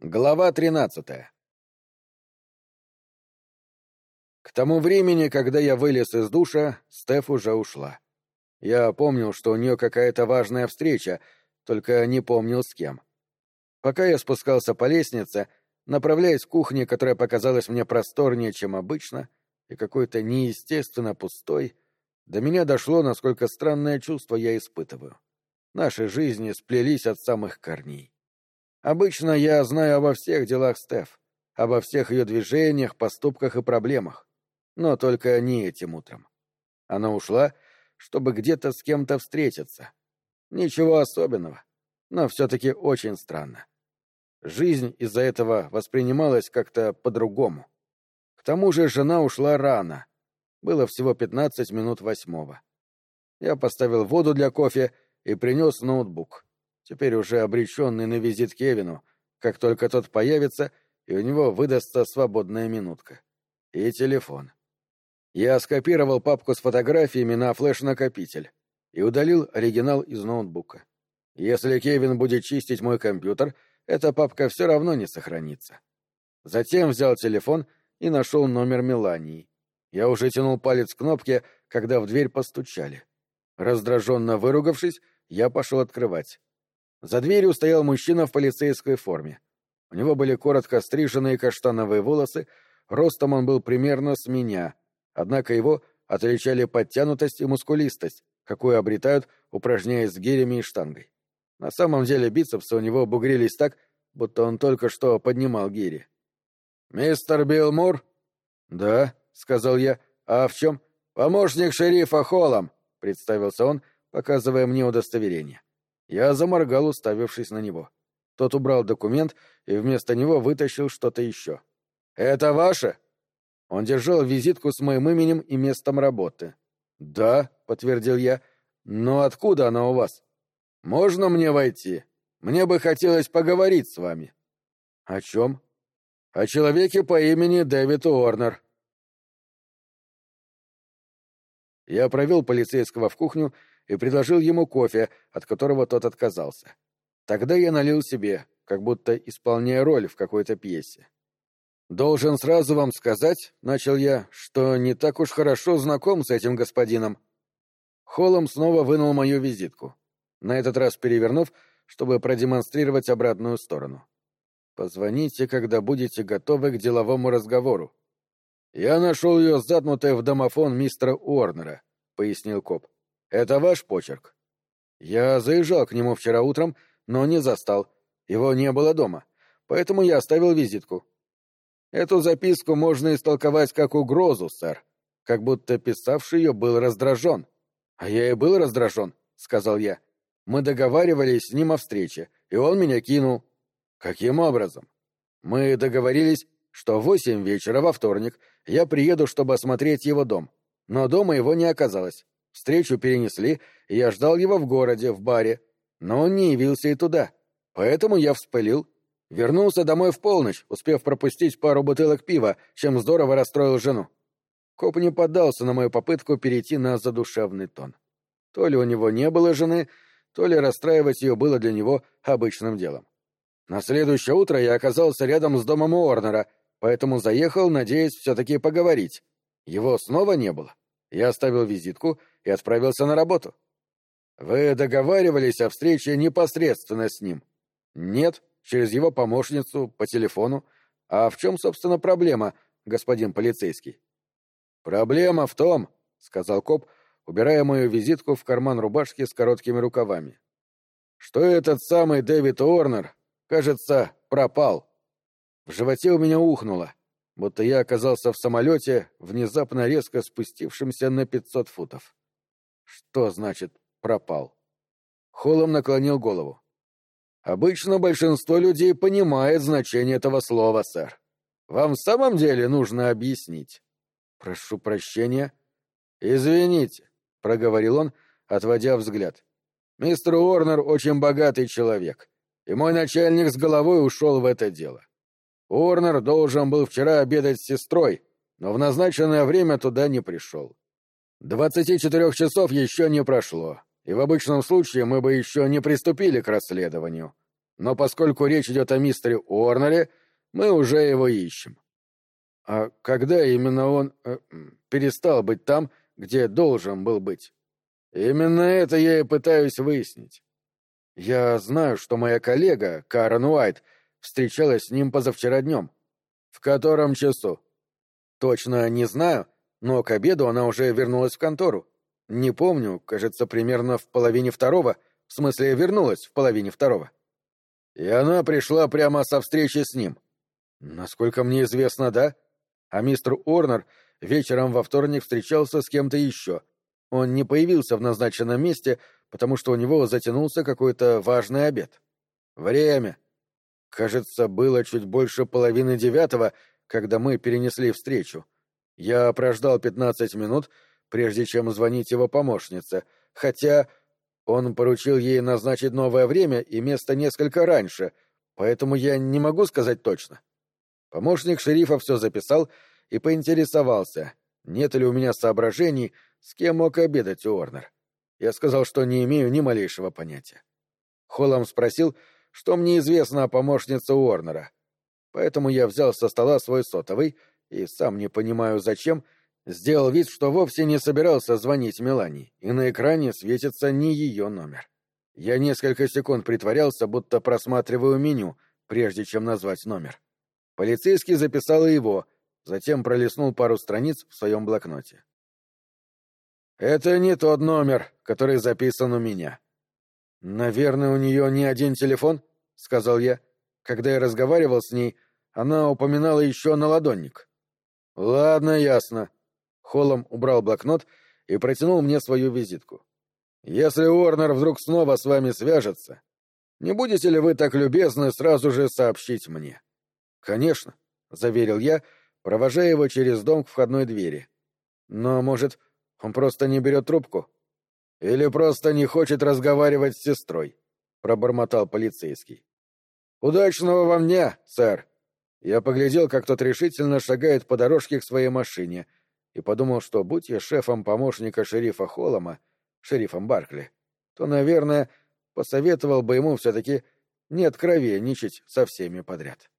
Глава 13 К тому времени, когда я вылез из душа, Стеф уже ушла. Я помнил, что у нее какая-то важная встреча, только не помнил с кем. Пока я спускался по лестнице, направляясь к кухне, которая показалась мне просторнее, чем обычно, и какой-то неестественно пустой, до меня дошло, насколько странное чувство я испытываю. Наши жизни сплелись от самых корней. Обычно я знаю обо всех делах Стеф, обо всех ее движениях, поступках и проблемах. Но только не этим утром. Она ушла, чтобы где-то с кем-то встретиться. Ничего особенного, но все-таки очень странно. Жизнь из-за этого воспринималась как-то по-другому. К тому же жена ушла рано. Было всего пятнадцать минут восьмого. Я поставил воду для кофе и принес ноутбук теперь уже обреченный на визит Кевину, как только тот появится, и у него выдастся свободная минутка. И телефон. Я скопировал папку с фотографиями на флеш-накопитель и удалил оригинал из ноутбука. Если Кевин будет чистить мой компьютер, эта папка все равно не сохранится. Затем взял телефон и нашел номер Мелании. Я уже тянул палец к кнопке, когда в дверь постучали. Раздраженно выругавшись, я пошел открывать. За дверью стоял мужчина в полицейской форме. У него были коротко стриженные каштановые волосы, ростом он был примерно с меня, однако его отличали подтянутость и мускулистость, какую обретают, упражняясь с гирями и штангой. На самом деле бицепсы у него бугрились так, будто он только что поднимал гири. «Мистер Билмур?» «Да», — сказал я. «А в чем?» «Помощник шерифа Холлом», — представился он, показывая мне удостоверение. Я заморгал, уставившись на него. Тот убрал документ и вместо него вытащил что-то еще. «Это ваше?» Он держал визитку с моим именем и местом работы. «Да», — подтвердил я. «Но откуда она у вас?» «Можно мне войти? Мне бы хотелось поговорить с вами». «О чем?» «О человеке по имени Дэвид Уорнер». Я провел полицейского в кухню и предложил ему кофе, от которого тот отказался. Тогда я налил себе, как будто исполняя роль в какой-то пьесе. «Должен сразу вам сказать, — начал я, — что не так уж хорошо знаком с этим господином». Холлом снова вынул мою визитку, на этот раз перевернув, чтобы продемонстрировать обратную сторону. «Позвоните, когда будете готовы к деловому разговору». «Я нашел ее затнутой в домофон мистера Уорнера», — пояснил коп. Это ваш почерк? Я заезжал к нему вчера утром, но не застал. Его не было дома. Поэтому я оставил визитку. Эту записку можно истолковать как угрозу, сэр. Как будто писавший ее был раздражен. А я и был раздражен, сказал я. Мы договаривались с ним о встрече, и он меня кинул. Каким образом? Мы договорились, что в восемь вечера во вторник я приеду, чтобы осмотреть его дом. Но дома его не оказалось. Встречу перенесли, и я ждал его в городе, в баре. Но он не явился и туда. Поэтому я вспылил. Вернулся домой в полночь, успев пропустить пару бутылок пива, чем здорово расстроил жену. Коп не поддался на мою попытку перейти на задушевный тон. То ли у него не было жены, то ли расстраивать ее было для него обычным делом. На следующее утро я оказался рядом с домом Уорнера, поэтому заехал, надеясь все-таки поговорить. Его снова не было. Я оставил визитку и отправился на работу. Вы договаривались о встрече непосредственно с ним? Нет, через его помощницу, по телефону. А в чем, собственно, проблема, господин полицейский? Проблема в том, сказал коп, убирая мою визитку в карман рубашки с короткими рукавами, что этот самый Дэвид Уорнер, кажется, пропал. В животе у меня ухнуло, будто я оказался в самолете, внезапно резко спустившемся на пятьсот футов. Что значит «пропал»? Холлом наклонил голову. Обычно большинство людей понимает значение этого слова, сэр. Вам в самом деле нужно объяснить. Прошу прощения. Извините, проговорил он, отводя взгляд. Мистер Уорнер очень богатый человек, и мой начальник с головой ушел в это дело. Уорнер должен был вчера обедать с сестрой, но в назначенное время туда не пришел. Двадцати четырех часов еще не прошло, и в обычном случае мы бы еще не приступили к расследованию. Но поскольку речь идет о мистере Уорнере, мы уже его ищем. А когда именно он э, перестал быть там, где должен был быть? Именно это я и пытаюсь выяснить. Я знаю, что моя коллега, Карен Уайт, встречалась с ним позавчера днем. В котором часу? Точно не знаю, но к обеду она уже вернулась в контору. Не помню, кажется, примерно в половине второго, в смысле, вернулась в половине второго. И она пришла прямо со встречи с ним. Насколько мне известно, да. А мистер Орнер вечером во вторник встречался с кем-то еще. Он не появился в назначенном месте, потому что у него затянулся какой-то важный обед. Время. Кажется, было чуть больше половины девятого, когда мы перенесли встречу. Я прождал пятнадцать минут, прежде чем звонить его помощнице, хотя он поручил ей назначить новое время и место несколько раньше, поэтому я не могу сказать точно. Помощник шерифа все записал и поинтересовался, нет ли у меня соображений, с кем мог обедать Уорнер. Я сказал, что не имею ни малейшего понятия. Холлам спросил, что мне известно о помощнице Уорнера. Поэтому я взял со стола свой сотовый и, сам не понимаю зачем, сделал вид, что вовсе не собирался звонить Мелани, и на экране светится не ее номер. Я несколько секунд притворялся, будто просматриваю меню, прежде чем назвать номер. Полицейский записал его, затем пролистнул пару страниц в своем блокноте. «Это не тот номер, который записан у меня». «Наверное, у нее не один телефон?» — сказал я. Когда я разговаривал с ней, она упоминала еще на ладонник. «Ладно, ясно». Холлом убрал блокнот и протянул мне свою визитку. «Если Уорнер вдруг снова с вами свяжется, не будете ли вы так любезны сразу же сообщить мне?» «Конечно», — заверил я, провожая его через дом к входной двери. «Но, может, он просто не берет трубку?» «Или просто не хочет разговаривать с сестрой», — пробормотал полицейский. «Удачного вам дня, сэр!» Я поглядел, как тот решительно шагает по дорожке к своей машине, и подумал, что будь я шефом помощника шерифа Холлома, шерифом Баркли, то, наверное, посоветовал бы ему все-таки не откровенничать со всеми подряд.